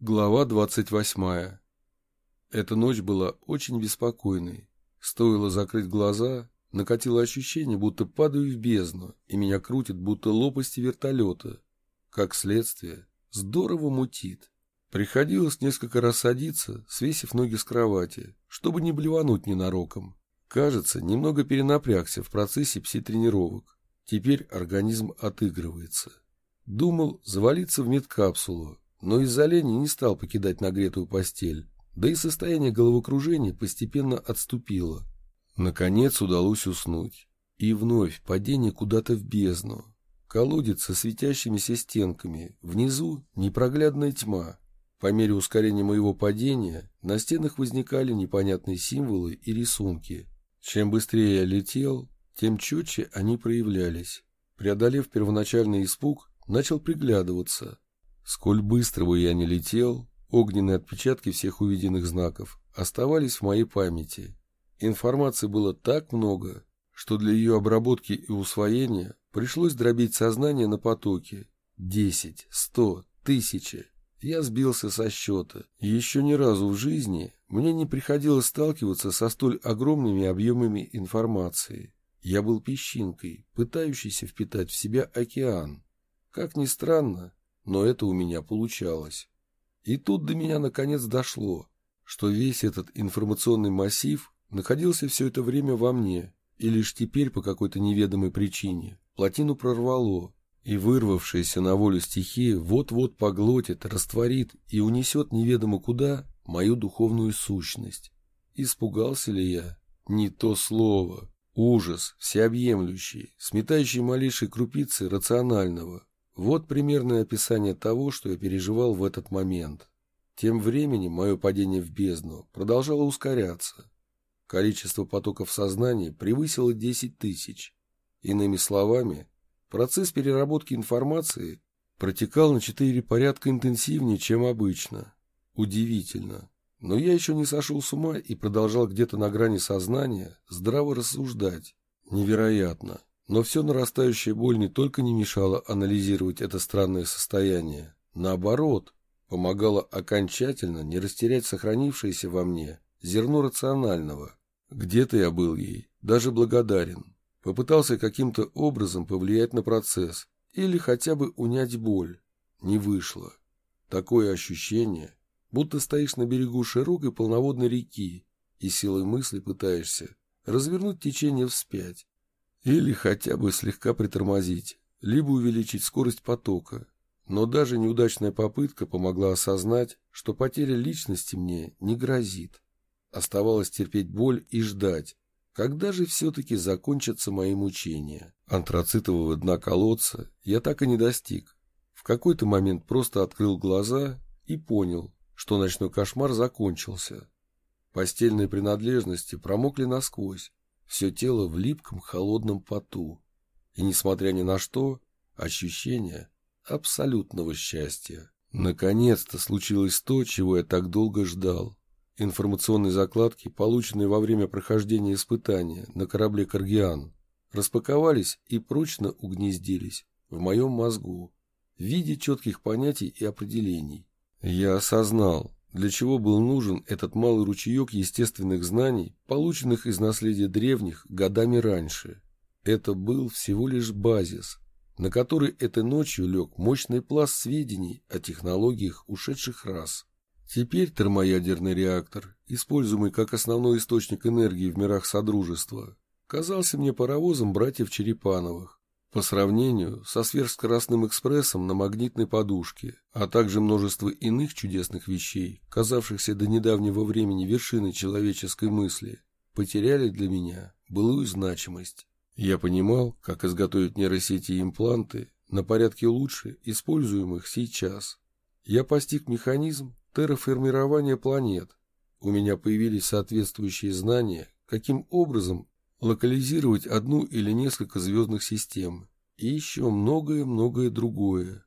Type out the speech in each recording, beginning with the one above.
Глава двадцать восьмая. Эта ночь была очень беспокойной. Стоило закрыть глаза, накатило ощущение, будто падаю в бездну, и меня крутит, будто лопасти вертолета. Как следствие, здорово мутит. Приходилось несколько раз садиться, свесив ноги с кровати, чтобы не блевануть ненароком. Кажется, немного перенапрягся в процессе пси-тренировок. Теперь организм отыгрывается. Думал завалиться в медкапсулу, но из-за лени не стал покидать нагретую постель, да и состояние головокружения постепенно отступило. Наконец удалось уснуть. И вновь падение куда-то в бездну. Колодец со светящимися стенками, внизу непроглядная тьма. По мере ускорения моего падения на стенах возникали непонятные символы и рисунки. Чем быстрее я летел, тем четче они проявлялись. Преодолев первоначальный испуг, начал приглядываться – Сколь быстро бы я не летел, огненные отпечатки всех увиденных знаков оставались в моей памяти. Информации было так много, что для ее обработки и усвоения пришлось дробить сознание на потоки. Десять, сто, тысячи. Я сбился со счета. Еще ни разу в жизни мне не приходилось сталкиваться со столь огромными объемами информации. Я был песчинкой, пытающейся впитать в себя океан. Как ни странно, но это у меня получалось. И тут до меня наконец дошло, что весь этот информационный массив находился все это время во мне, и лишь теперь по какой-то неведомой причине плотину прорвало, и вырвавшаяся на волю стихия вот-вот поглотит, растворит и унесет неведомо куда мою духовную сущность. Испугался ли я? Не то слово. Ужас, всеобъемлющий, сметающий малейшие крупицы рационального, вот примерное описание того, что я переживал в этот момент. Тем временем мое падение в бездну продолжало ускоряться. Количество потоков сознания превысило 10 тысяч. Иными словами, процесс переработки информации протекал на четыре порядка интенсивнее, чем обычно. Удивительно. Но я еще не сошел с ума и продолжал где-то на грани сознания здраво рассуждать. Невероятно. Но все нарастающая боль не только не мешала анализировать это странное состояние, наоборот, помогала окончательно не растерять сохранившееся во мне зерно рационального. Где-то я был ей даже благодарен. Попытался каким-то образом повлиять на процесс или хотя бы унять боль. Не вышло. Такое ощущение, будто стоишь на берегу широкой полноводной реки и силой мысли пытаешься развернуть течение вспять. Или хотя бы слегка притормозить, либо увеличить скорость потока. Но даже неудачная попытка помогла осознать, что потеря личности мне не грозит. Оставалось терпеть боль и ждать, когда же все-таки закончатся мои мучения. Антрацитового дна колодца я так и не достиг. В какой-то момент просто открыл глаза и понял, что ночной кошмар закончился. Постельные принадлежности промокли насквозь, все тело в липком холодном поту. И, несмотря ни на что, ощущение абсолютного счастья. Наконец-то случилось то, чего я так долго ждал. Информационные закладки, полученные во время прохождения испытания на корабле «Каргиан», распаковались и прочно угнездились в моем мозгу в виде четких понятий и определений. Я осознал, для чего был нужен этот малый ручеек естественных знаний, полученных из наследия древних годами раньше. Это был всего лишь базис, на который этой ночью лег мощный пласт сведений о технологиях ушедших рас. Теперь термоядерный реактор, используемый как основной источник энергии в мирах Содружества, казался мне паровозом братьев Черепановых, по сравнению со сверхскоростным экспрессом на магнитной подушке, а также множество иных чудесных вещей, казавшихся до недавнего времени вершиной человеческой мысли, потеряли для меня былую значимость. Я понимал, как изготовить нейросети и импланты на порядке лучше используемых сейчас. Я постиг механизм терраформирования планет. У меня появились соответствующие знания, каким образом локализировать одну или несколько звездных систем и еще многое-многое другое.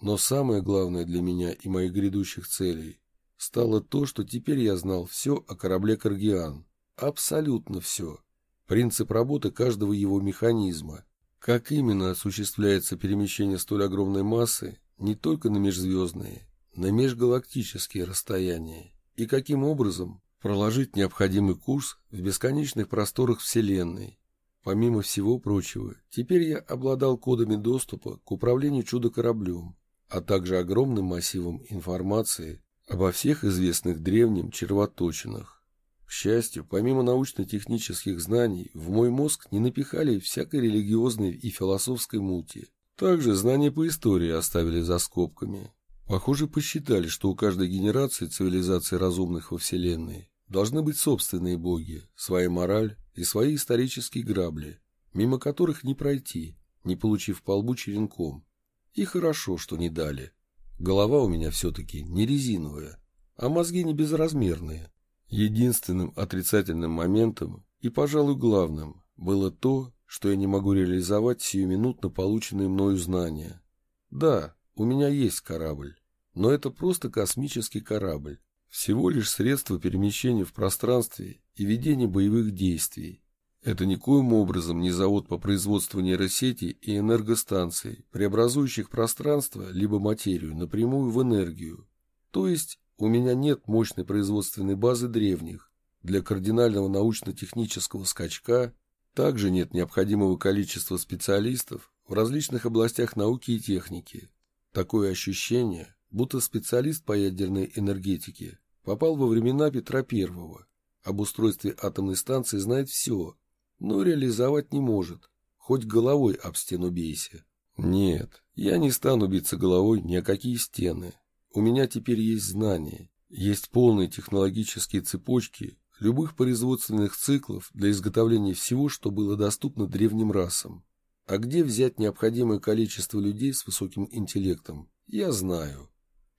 Но самое главное для меня и моих грядущих целей стало то, что теперь я знал все о корабле «Каргиан». Абсолютно все. Принцип работы каждого его механизма. Как именно осуществляется перемещение столь огромной массы не только на межзвездные, на межгалактические расстояния и каким образом проложить необходимый курс в бесконечных просторах Вселенной. Помимо всего прочего, теперь я обладал кодами доступа к управлению чудо-кораблем, а также огромным массивом информации обо всех известных древним червоточинах. К счастью, помимо научно-технических знаний, в мой мозг не напихали всякой религиозной и философской мути. Также знания по истории оставили за скобками. Похоже, посчитали, что у каждой генерации цивилизаций разумных во Вселенной должны быть собственные боги, своя мораль и свои исторические грабли, мимо которых не пройти, не получив по лбу черенком. И хорошо, что не дали. Голова у меня все-таки не резиновая, а мозги не безразмерные. Единственным отрицательным моментом и, пожалуй, главным было то, что я не могу реализовать сиюминутно полученные мною знания. Да, у меня есть корабль, но это просто космический корабль, всего лишь средство перемещения в пространстве и ведения боевых действий. Это никоим образом не завод по производству нейросетей и энергостанций, преобразующих пространство либо материю напрямую в энергию. То есть у меня нет мощной производственной базы древних. Для кардинального научно-технического скачка также нет необходимого количества специалистов в различных областях науки и техники. Такое ощущение, будто специалист по ядерной энергетике Попал во времена Петра Первого. Об устройстве атомной станции знает все, но реализовать не может. Хоть головой об стену бейся. Нет, я не стану биться головой ни о какие стены. У меня теперь есть знания, есть полные технологические цепочки любых производственных циклов для изготовления всего, что было доступно древним расам. А где взять необходимое количество людей с высоким интеллектом, я знаю.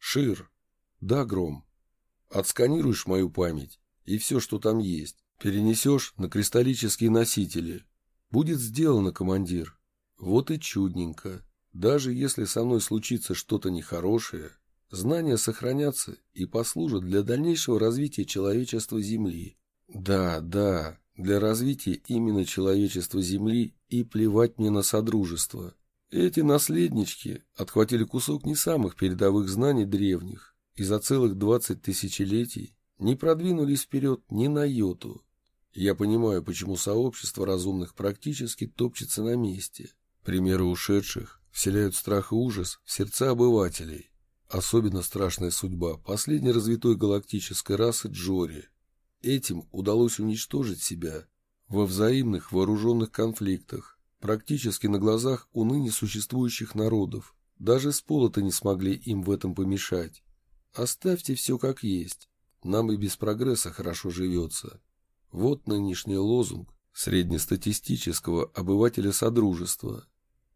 Шир. Да, Гром. Отсканируешь мою память и все, что там есть, перенесешь на кристаллические носители. Будет сделано, командир. Вот и чудненько. Даже если со мной случится что-то нехорошее, знания сохранятся и послужат для дальнейшего развития человечества Земли. Да, да, для развития именно человечества Земли и плевать мне на Содружество. Эти наследнички отхватили кусок не самых передовых знаний древних и за целых двадцать тысячелетий не продвинулись вперед ни на йоту. Я понимаю, почему сообщество разумных практически топчется на месте. Примеры ушедших вселяют страх и ужас в сердца обывателей. Особенно страшная судьба последней развитой галактической расы Джори. Этим удалось уничтожить себя во взаимных вооруженных конфликтах, практически на глазах у ныне существующих народов. Даже с пола-то не смогли им в этом помешать. Оставьте все как есть. Нам и без прогресса хорошо живется. Вот нынешний лозунг среднестатистического обывателя Содружества.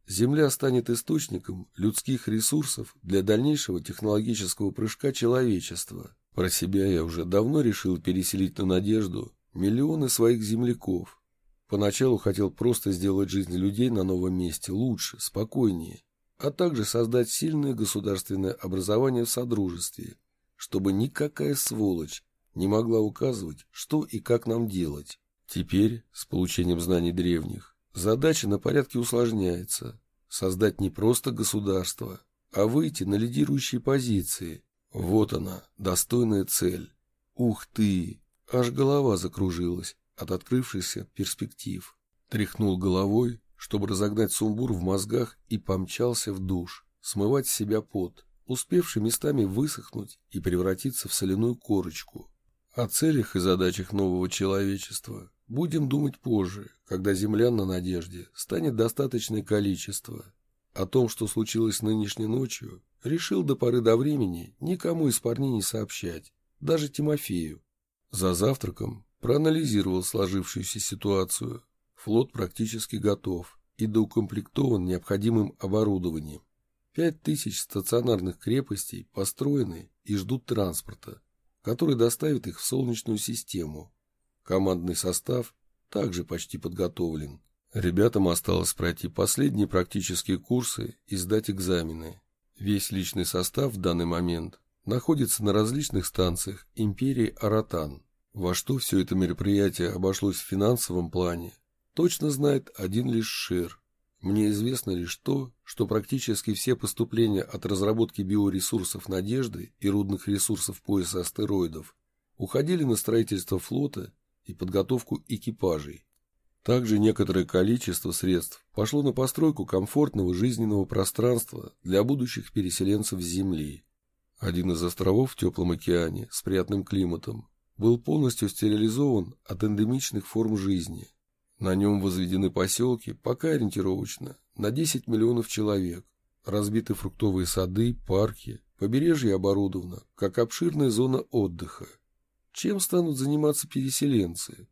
Земля станет источником людских ресурсов для дальнейшего технологического прыжка человечества. Про себя я уже давно решил переселить на надежду миллионы своих земляков. Поначалу хотел просто сделать жизнь людей на новом месте лучше, спокойнее а также создать сильное государственное образование в Содружестве, чтобы никакая сволочь не могла указывать, что и как нам делать. Теперь, с получением знаний древних, задача на порядке усложняется. Создать не просто государство, а выйти на лидирующие позиции. Вот она, достойная цель. Ух ты! Аж голова закружилась от открывшихся перспектив. Тряхнул головой, чтобы разогнать сумбур в мозгах и помчался в душ, смывать с себя пот, успевший местами высохнуть и превратиться в соляную корочку. О целях и задачах нового человечества будем думать позже, когда землян на надежде станет достаточное количество. О том, что случилось нынешней ночью, решил до поры до времени никому из парней не сообщать, даже Тимофею. За завтраком проанализировал сложившуюся ситуацию, Флот практически готов и доукомплектован необходимым оборудованием. Пять тысяч стационарных крепостей построены и ждут транспорта, который доставит их в Солнечную систему. Командный состав также почти подготовлен. Ребятам осталось пройти последние практические курсы и сдать экзамены. Весь личный состав в данный момент находится на различных станциях империи Аратан. Во что все это мероприятие обошлось в финансовом плане, точно знает один лишь Шир. Мне известно лишь то, что практически все поступления от разработки биоресурсов «Надежды» и рудных ресурсов пояса астероидов уходили на строительство флота и подготовку экипажей. Также некоторое количество средств пошло на постройку комфортного жизненного пространства для будущих переселенцев с Земли. Один из островов в теплом океане с приятным климатом был полностью стерилизован от эндемичных форм жизни. На нем возведены поселки, пока ориентировочно, на 10 миллионов человек, разбиты фруктовые сады, парки, побережье оборудовано, как обширная зона отдыха. Чем станут заниматься переселенцы?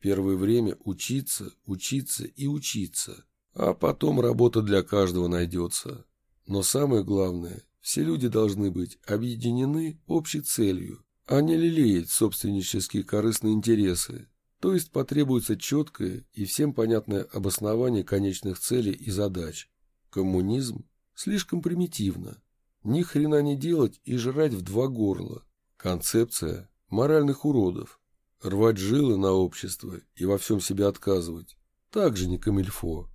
Первое время учиться, учиться и учиться, а потом работа для каждого найдется. Но самое главное, все люди должны быть объединены общей целью, а не лелеять собственнические корыстные интересы. То есть потребуется четкое и всем понятное обоснование конечных целей и задач. Коммунизм слишком примитивно. Ни хрена не делать и жрать в два горла. Концепция моральных уродов. Рвать жилы на общество и во всем себе отказывать. Так же не камильфо.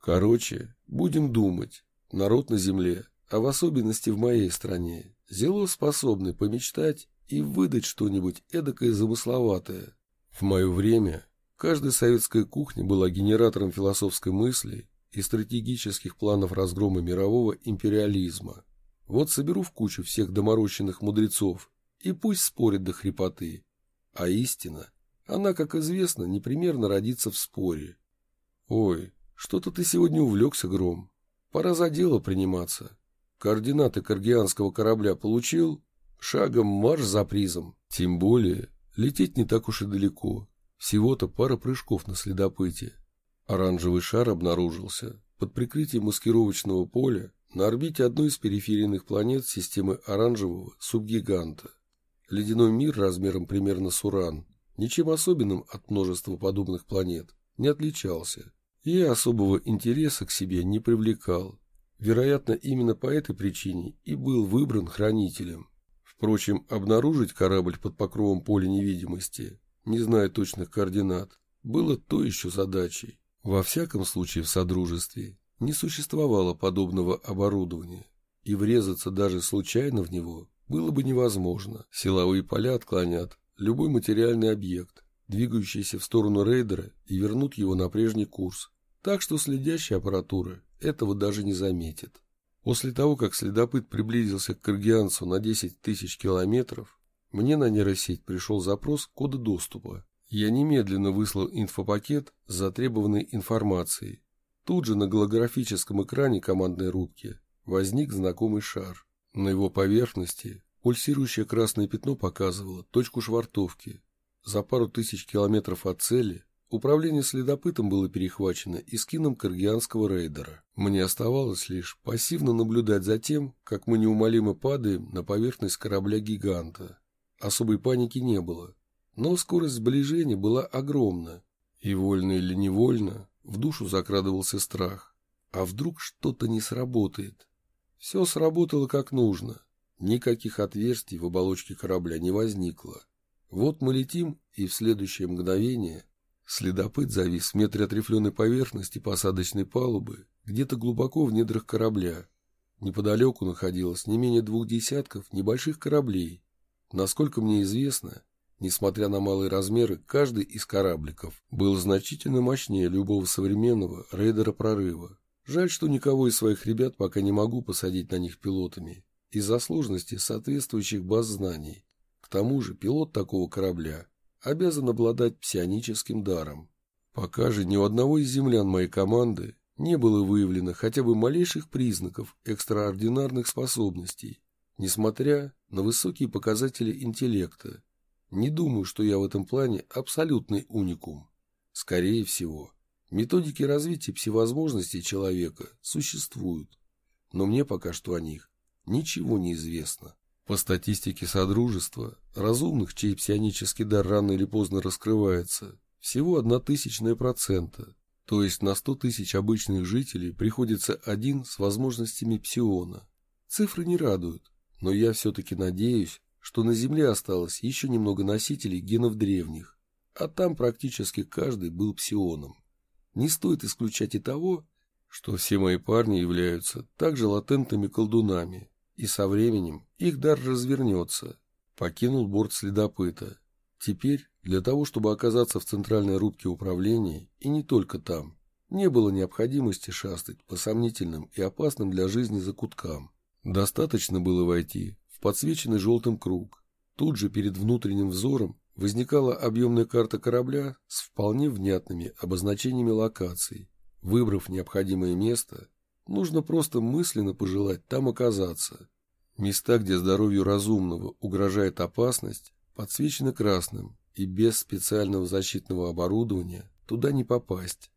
Короче, будем думать. Народ на земле а в особенности в моей стране, зело способны помечтать и выдать что-нибудь эдакое замысловатое. В мое время каждая советская кухня была генератором философской мысли и стратегических планов разгрома мирового империализма. Вот соберу в кучу всех доморощенных мудрецов и пусть спорят до хрипоты. А истина, она, как известно, непременно родится в споре. Ой, что-то ты сегодня увлекся, Гром. Пора за дело приниматься. Координаты каргианского корабля получил? Шагом марш за призом. Тем более, лететь не так уж и далеко. Всего-то пара прыжков на следопыте. Оранжевый шар обнаружился под прикрытием маскировочного поля на орбите одной из периферийных планет системы оранжевого субгиганта. Ледяной мир размером примерно с Уран, ничем особенным от множества подобных планет, не отличался и особого интереса к себе не привлекал. Вероятно, именно по этой причине и был выбран хранителем. Впрочем, обнаружить корабль под покровом поля невидимости, не зная точных координат, было то еще задачей. Во всяком случае, в Содружестве не существовало подобного оборудования, и врезаться даже случайно в него было бы невозможно. Силовые поля отклонят любой материальный объект, двигающийся в сторону рейдера, и вернут его на прежний курс. Так что следящая аппаратура этого даже не заметит. После того, как следопыт приблизился к Каргиансу на 10 тысяч километров, мне на нейросеть пришел запрос кода доступа. Я немедленно выслал инфопакет с затребованной информацией. Тут же на голографическом экране командной рубки возник знакомый шар. На его поверхности пульсирующее красное пятно показывало точку швартовки. За пару тысяч километров от цели Управление следопытом было перехвачено и скином каргианского рейдера. Мне оставалось лишь пассивно наблюдать за тем, как мы неумолимо падаем на поверхность корабля-гиганта. Особой паники не было, но скорость сближения была огромна, и вольно или невольно в душу закрадывался страх. А вдруг что-то не сработает? Все сработало как нужно. Никаких отверстий в оболочке корабля не возникло. Вот мы летим, и в следующее мгновение Следопыт завис в метре от рифленой поверхности посадочной палубы, где-то глубоко в недрах корабля. Неподалеку находилось не менее двух десятков небольших кораблей. Насколько мне известно, несмотря на малые размеры, каждый из корабликов был значительно мощнее любого современного рейдера прорыва. Жаль, что никого из своих ребят пока не могу посадить на них пилотами из-за сложности соответствующих баз знаний. К тому же пилот такого корабля обязан обладать псионическим даром. Пока же ни у одного из землян моей команды не было выявлено хотя бы малейших признаков экстраординарных способностей, несмотря на высокие показатели интеллекта. Не думаю, что я в этом плане абсолютный уникум. Скорее всего, методики развития всевозможностей человека существуют, но мне пока что о них ничего не известно. По статистике Содружества, разумных, чей псионический дар рано или поздно раскрывается, всего одна тысячная процента, то есть на сто тысяч обычных жителей приходится один с возможностями псиона. Цифры не радуют, но я все-таки надеюсь, что на Земле осталось еще немного носителей генов древних, а там практически каждый был псионом. Не стоит исключать и того, что все мои парни являются также латентными колдунами, и со временем их дар развернется. Покинул борт следопыта. Теперь, для того, чтобы оказаться в центральной рубке управления, и не только там, не было необходимости шастать по сомнительным и опасным для жизни закуткам. Достаточно было войти в подсвеченный желтым круг. Тут же перед внутренним взором возникала объемная карта корабля с вполне внятными обозначениями локаций. Выбрав необходимое место, нужно просто мысленно пожелать там оказаться. Места, где здоровью разумного угрожает опасность, подсвечены красным, и без специального защитного оборудования туда не попасть.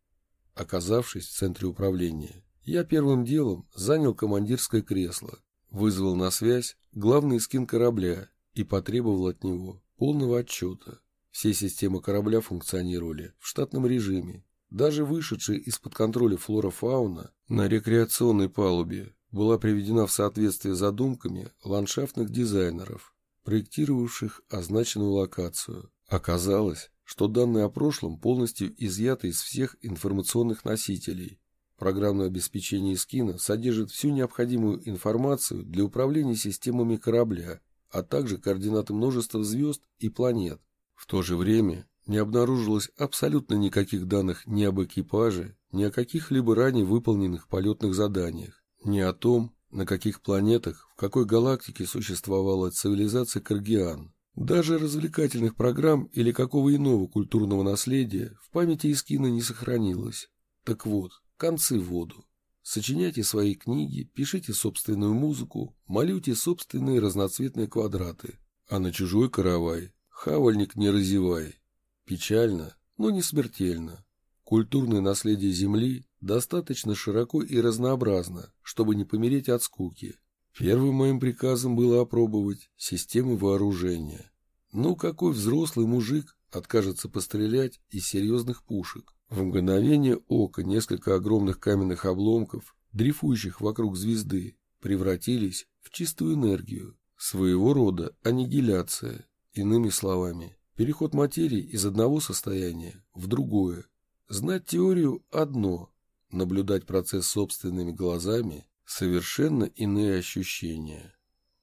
Оказавшись в центре управления, я первым делом занял командирское кресло, вызвал на связь главный скин корабля и потребовал от него полного отчета. Все системы корабля функционировали в штатном режиме. Даже вышедшая из-под контроля флора-фауна на рекреационной палубе была приведена в соответствие задумками ландшафтных дизайнеров, проектировавших означенную локацию. Оказалось, что данные о прошлом полностью изъяты из всех информационных носителей. Программное обеспечение скина содержит всю необходимую информацию для управления системами корабля, а также координаты множества звезд и планет. В то же время не обнаружилось абсолютно никаких данных ни об экипаже, ни о каких-либо ранее выполненных полетных заданиях, ни о том, на каких планетах, в какой галактике существовала цивилизация Каргиан. Даже развлекательных программ или какого иного культурного наследия в памяти Искина не сохранилось. Так вот, концы в воду. Сочиняйте свои книги, пишите собственную музыку, малюйте собственные разноцветные квадраты. А на чужой каравай хавальник не разевай. Печально, но не смертельно. Культурное наследие Земли достаточно широко и разнообразно, чтобы не помереть от скуки. Первым моим приказом было опробовать систему вооружения. Ну, какой взрослый мужик откажется пострелять из серьезных пушек? В мгновение ока несколько огромных каменных обломков, дрейфующих вокруг звезды, превратились в чистую энергию, своего рода аннигиляция, иными словами, переход материи из одного состояния в другое. Знать теорию – одно, наблюдать процесс собственными глазами Совершенно иные ощущения.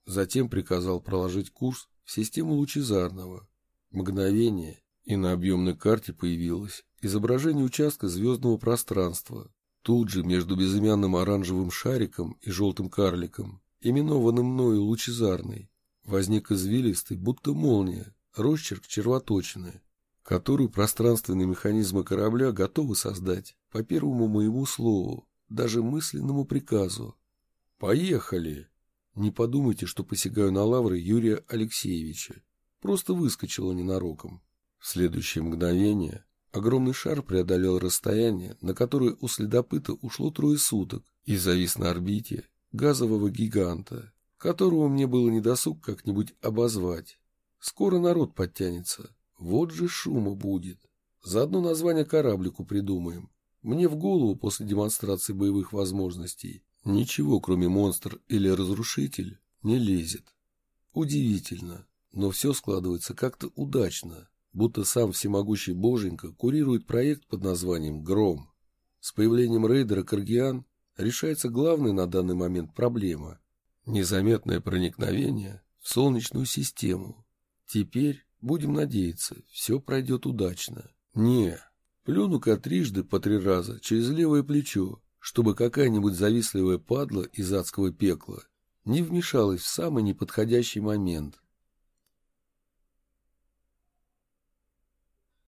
Затем приказал проложить курс в систему лучезарного. Мгновение, и на объемной карте появилось изображение участка звездного пространства. Тут же между безымянным оранжевым шариком и желтым карликом, именованным мною лучезарный, возник извилистый, будто молния, росчерк червоточины, которую пространственные механизмы корабля готовы создать по первому моему слову, даже мысленному приказу. «Поехали!» Не подумайте, что посягаю на лавры Юрия Алексеевича. Просто выскочила ненароком. В следующее мгновение огромный шар преодолел расстояние, на которое у следопыта ушло трое суток, и завис на орбите газового гиганта, которого мне было недосуг как-нибудь обозвать. Скоро народ подтянется. Вот же шума будет. Заодно название кораблику придумаем. Мне в голову после демонстрации боевых возможностей ничего, кроме монстр или разрушитель, не лезет. Удивительно, но все складывается как-то удачно, будто сам всемогущий боженька курирует проект под названием «Гром». С появлением рейдера Каргиан решается главная на данный момент проблема – незаметное проникновение в Солнечную систему. Теперь, будем надеяться, все пройдет удачно. Не, Плюну-ка трижды по три раза через левое плечо, чтобы какая-нибудь завистливая падла из адского пекла не вмешалась в самый неподходящий момент.